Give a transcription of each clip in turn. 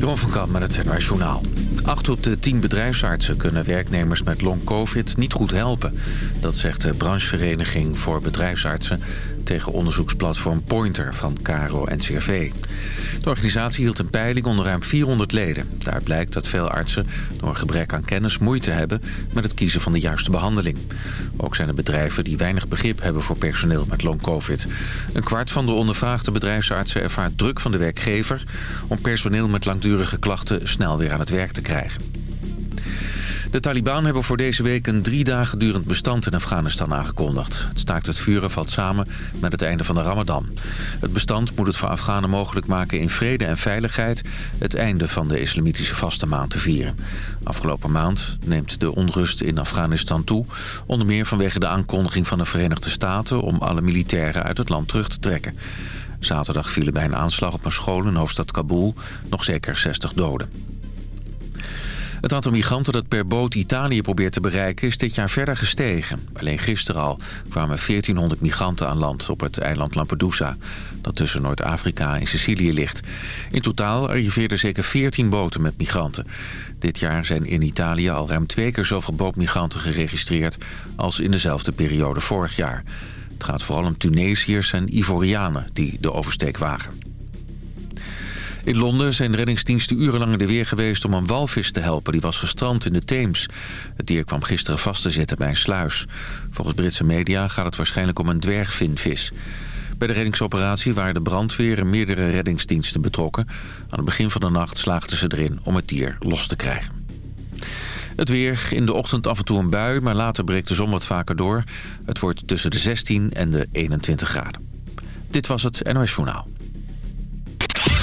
Jeroen van Kamp met het NOS Journaal. Acht op de tien bedrijfsartsen kunnen werknemers met long-covid niet goed helpen. Dat zegt de branchevereniging voor bedrijfsartsen tegen onderzoeksplatform Pointer van Caro en CRV. De organisatie hield een peiling onder ruim 400 leden. Daar blijkt dat veel artsen door gebrek aan kennis moeite hebben met het kiezen van de juiste behandeling. Ook zijn er bedrijven die weinig begrip hebben voor personeel met long-covid. Een kwart van de ondervraagde bedrijfsartsen ervaart druk van de werkgever om personeel met langdurige klachten snel weer aan het werk te krijgen. De Taliban hebben voor deze week een drie dagen durend bestand in Afghanistan aangekondigd. Het staakt het vuren valt samen met het einde van de Ramadan. Het bestand moet het voor Afghanen mogelijk maken in vrede en veiligheid... het einde van de islamitische vaste maand te vieren. Afgelopen maand neemt de onrust in Afghanistan toe... onder meer vanwege de aankondiging van de Verenigde Staten... om alle militairen uit het land terug te trekken. Zaterdag vielen bij een aanslag op een school in hoofdstad Kabul nog zeker 60 doden. Het aantal migranten dat per boot Italië probeert te bereiken is dit jaar verder gestegen. Alleen gisteren al kwamen 1400 migranten aan land op het eiland Lampedusa... dat tussen Noord-Afrika en Sicilië ligt. In totaal arriveerden zeker 14 boten met migranten. Dit jaar zijn in Italië al ruim twee keer zoveel bootmigranten geregistreerd... als in dezelfde periode vorig jaar. Het gaat vooral om Tunesiërs en Ivorianen die de oversteek wagen. In Londen zijn reddingsdiensten urenlang in de weer geweest om een walvis te helpen. Die was gestrand in de Theems. Het dier kwam gisteren vast te zitten bij een sluis. Volgens Britse media gaat het waarschijnlijk om een dwergvinvis. Bij de reddingsoperatie waren de brandweer en meerdere reddingsdiensten betrokken. Aan het begin van de nacht slaagden ze erin om het dier los te krijgen. Het weer, in de ochtend af en toe een bui, maar later breekt de zon wat vaker door. Het wordt tussen de 16 en de 21 graden. Dit was het NOS Journaal.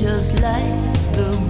just like the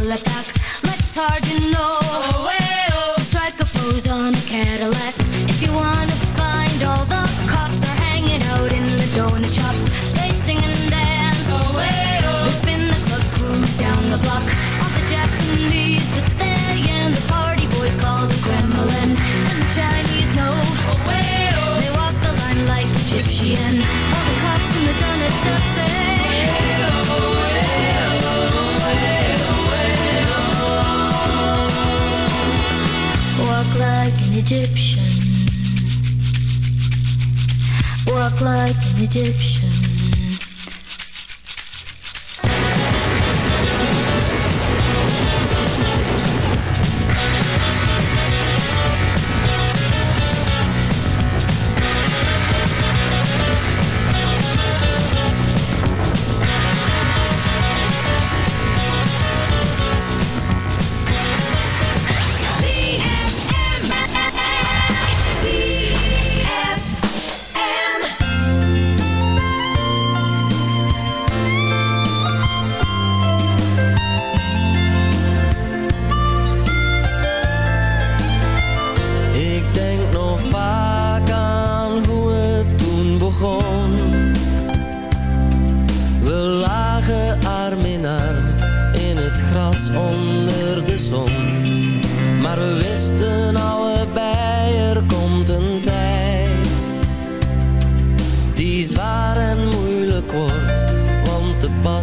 all attack. harden up. Egyptian.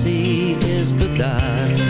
zee is bedaard.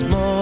small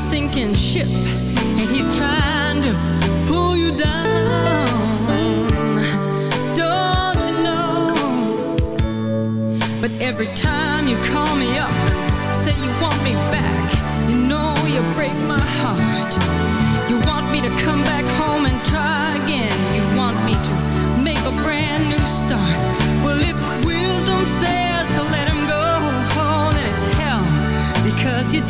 sinking ship and he's trying to pull you down. Don't you know? But every time you call me up and say you want me back, you know you break my heart.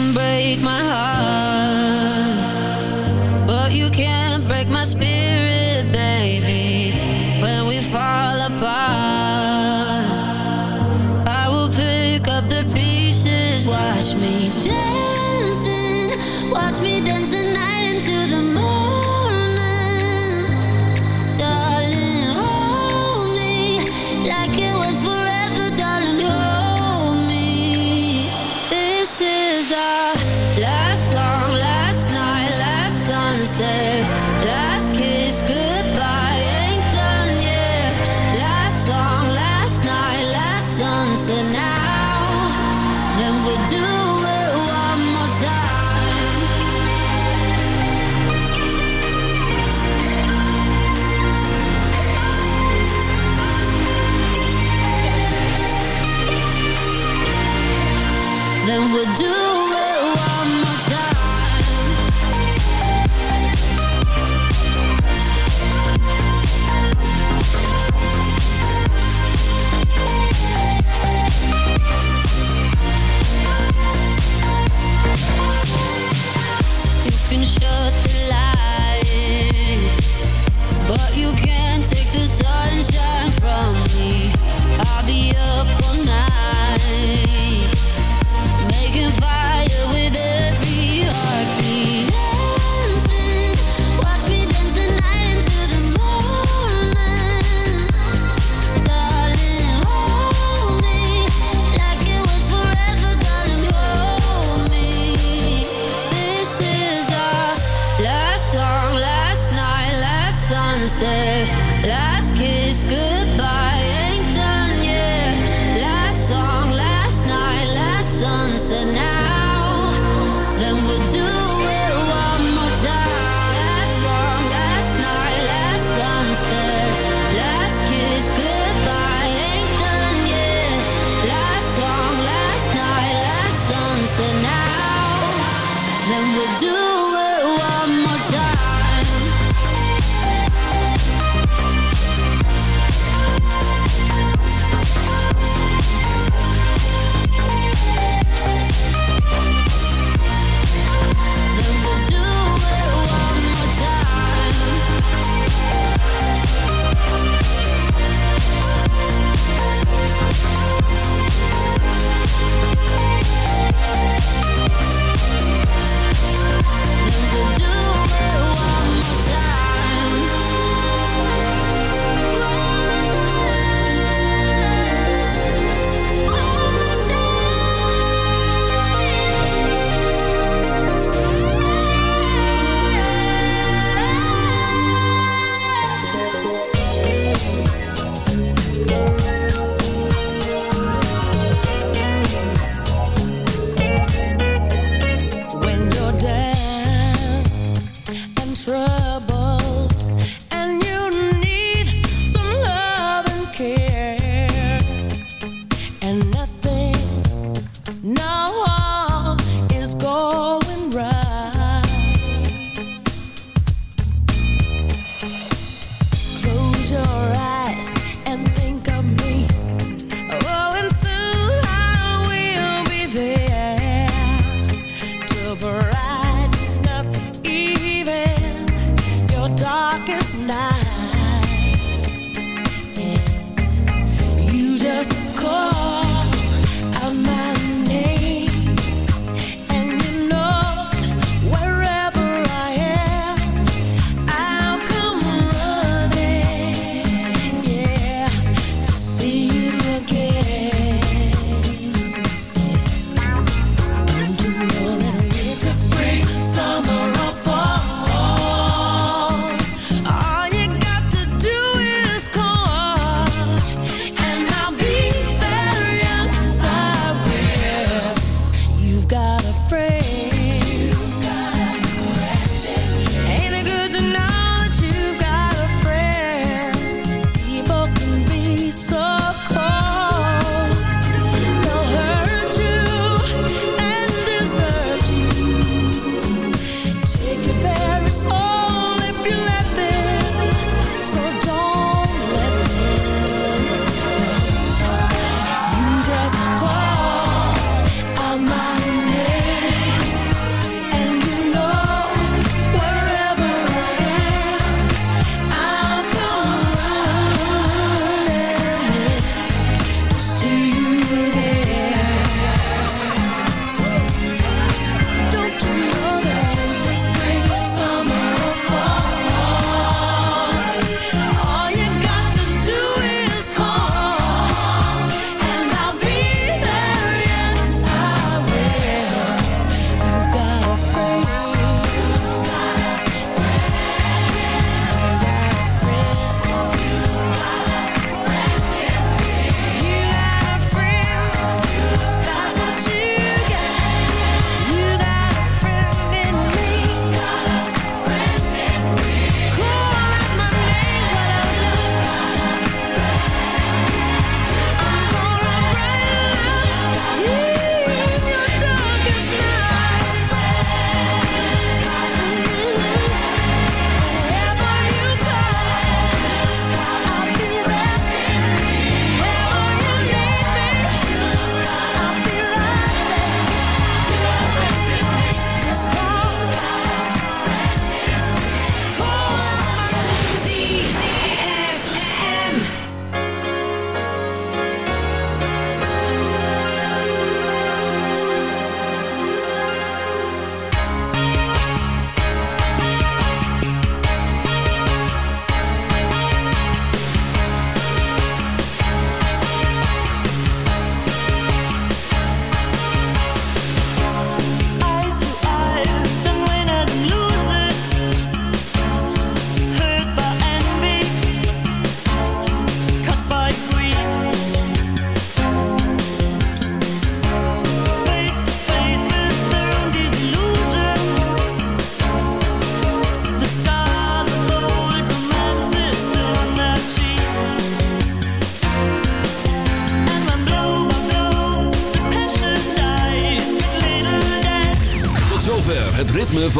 can break my heart, but you can't break my spirit, baby. When we fall apart, I will pick up the pieces. Watch me dancing, watch me dancing. kiss goodbye. silver